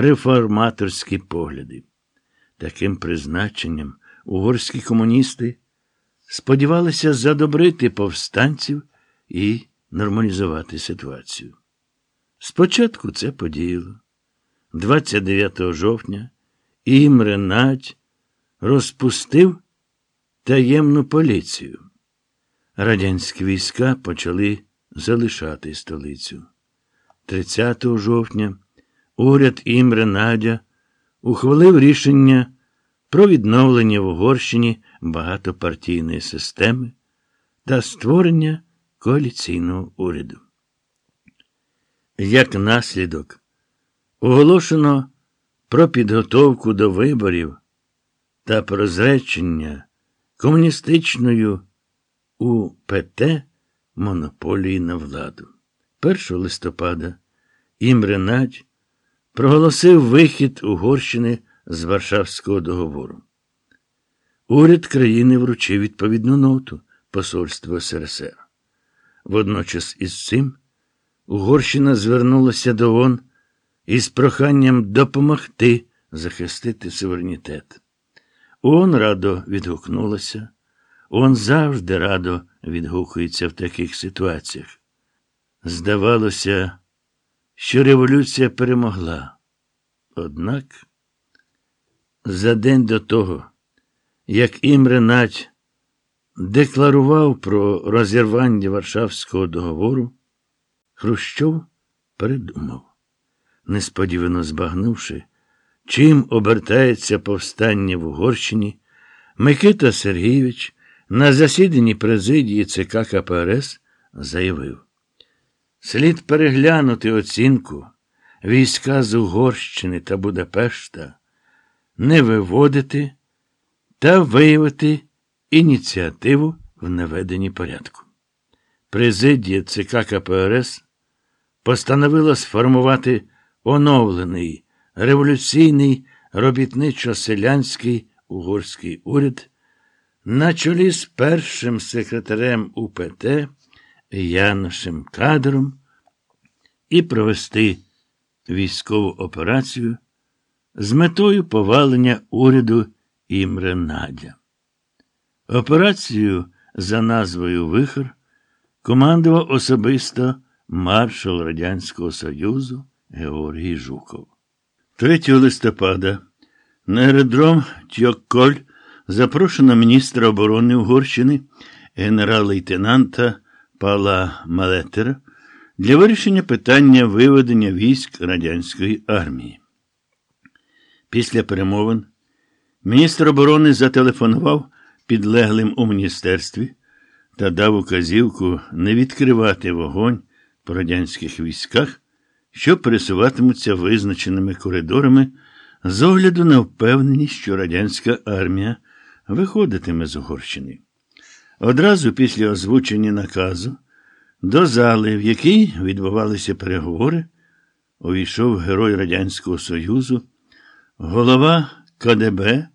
реформаторські погляди. Таким призначенням угорські комуністи сподівалися задобрити повстанців і нормалізувати ситуацію. Спочатку це подіяло. 29 жовтня Імре Надь розпустив таємну поліцію. Радянські війська почали залишати столицю. 30 жовтня уряд Імре Надя ухвалив рішення про відновлення в Угорщині багатопартійної системи та створення коаліційного уряду. Як наслідок, оголошено про підготовку до виборів та про зречення комуністичною УПТ монополії на владу. 1 листопада Імре Надь проголосив вихід Угорщини з Варшавського договору. Уряд країни вручив відповідну ноту посольству СРСР. Водночас із цим Угорщина звернулася до ООН із проханням допомогти захистити суверенітет. ООН радо відгукнулася. ООН завжди радо відгукується в таких ситуаціях. Здавалося, що революція перемогла. Однак, за день до того, як Імре Надь декларував про розірвання Варшавського договору, Хрущов передумав, несподівано збагнувши, чим обертається повстання в Угорщині, Микита Сергійович на засіданні президії ЦК КПРС заявив. Слід переглянути оцінку війська з Угорщини та Будапешта, не виводити та виявити ініціативу в наведенні порядку. Президія ЦК КПРС постановила сформувати оновлений революційний робітничо-селянський угорський уряд на чолі з першим секретарем УПТ. Яношем кадром і провести військову операцію з метою повалення уряду Імре Надя. Операцію за назвою Вихор командував особисто маршал Радянського Союзу Георгій Жуков. 3 листопада на аеродром Тьокколь запрошено міністра оборони Угорщини генерал-лейтенанта Пала Малетера для вирішення питання виведення військ радянської армії. Після перемовин міністр оборони зателефонував підлеглим у міністерстві та дав указівку не відкривати вогонь по радянських військах, що пересуватимуться визначеними коридорами з огляду на впевненість, що радянська армія виходитиме з Угорщини. Одразу після озвучення наказу до зали, в якій відбувалися переговори, увійшов герой Радянського Союзу, голова КДБ,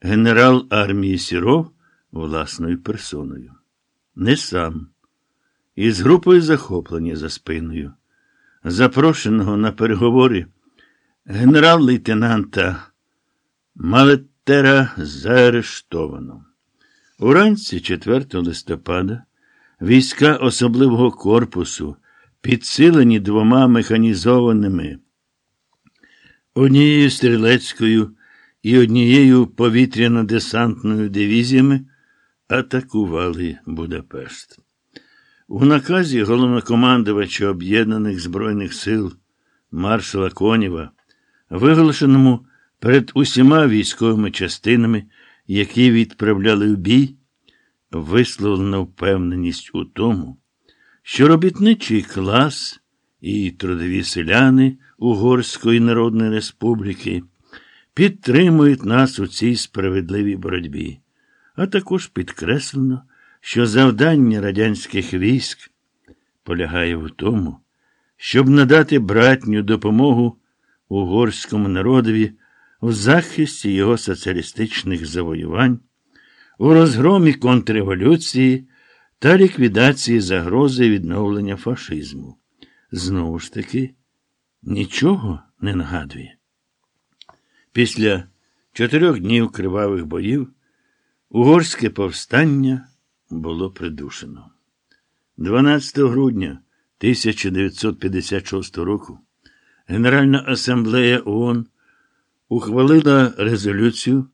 генерал армії Сіров власною персоною. Не сам, із групою захоплення за спиною, запрошеного на переговори генерал-лейтенанта Малетера заарештовано. Уранці 4 листопада війська особливого корпусу, підсилені двома механізованими, однією стрілецькою і однією повітряно-десантною дивізіями, атакували Будапешт. У наказі головнокомандувача Об'єднаних Збройних сил маршала Конєва, виголошеному перед усіма військовими частинами, які відправляли в бій, висловлена впевненість у тому, що робітничий клас і трудові селяни Угорської Народної Республіки підтримують нас у цій справедливій боротьбі, а також підкреслено, що завдання радянських військ полягає в тому, щоб надати братню допомогу угорському народові в захисті його соціалістичних завоювань, у розгромі контрреволюції та ліквідації загрози відновлення фашизму. Знову ж таки, нічого не нагадує. Після чотирьох днів кривавих боїв угорське повстання було придушено. 12 грудня 1956 року Генеральна асамблея ООН ухвалила резолюцію,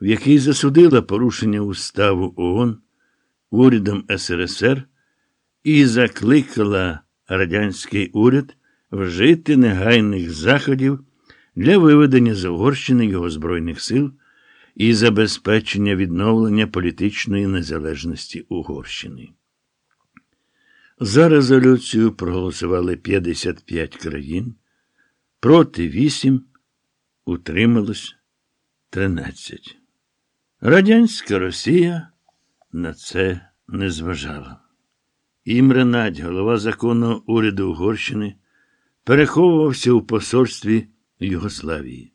в якій засудила порушення уставу ООН урядом СРСР і закликала радянський уряд вжити негайних заходів для виведення з Угорщини його Збройних сил і забезпечення відновлення політичної незалежності Угорщини. За резолюцію проголосували 55 країн, проти 8, утрималось 13. Радянська Росія на це не зважала. Імре Надь, голова законного уряду Угорщини, переховувався у посольстві Югославії.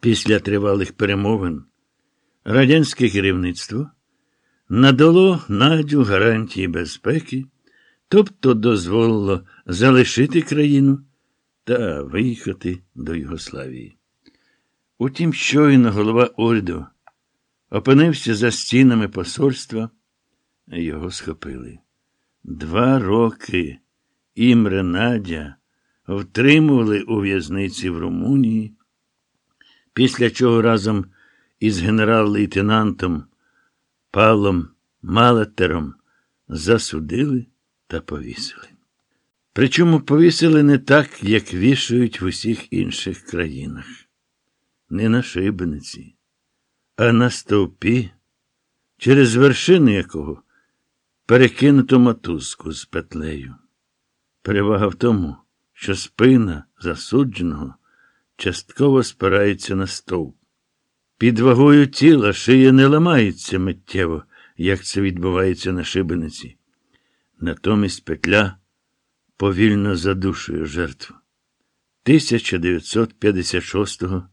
Після тривалих перемовин радянське керівництво надало Надю гарантії безпеки, тобто дозволило залишити країну та виїхати до Югославії. Утім, щойно голова уряду опинився за стінами посольства, його схопили. Два роки Імре Надя втримували у в'язниці в Румунії, після чого разом із генерал-лейтенантом Павлом Малетером засудили та повісили. Причому повісили не так, як вішають в усіх інших країнах, не на шибениці, а на стовпі, через вершини якого перекинуто мотузку з петлею. Перевага в тому, що спина засудженого частково спирається на стовп. Під вагою тіла шия не ламається миттєво, як це відбувається на шибениці. Натомість петля повільно задушує жертву. 1956-го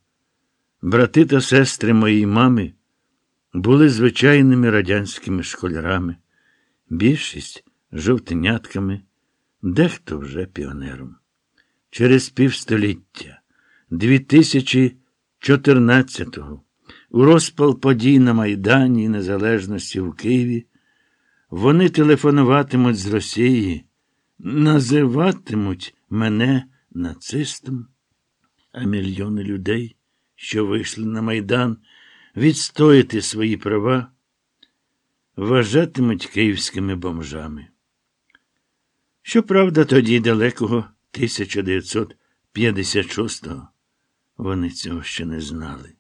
брати та сестри моїй мами були звичайними радянськими школярами, більшість жовтенятками, дехто вже піонером. Через півстоліття, 2014-го, у розпал подій на Майдані Незалежності в Києві, вони телефонуватимуть з Росії, називатимуть мене нацистом, а мільйони людей, що вийшли на Майдан, відстояти свої права, вважатимуть київськими бомжами. Щоправда, тоді далекого 1956-го вони цього ще не знали.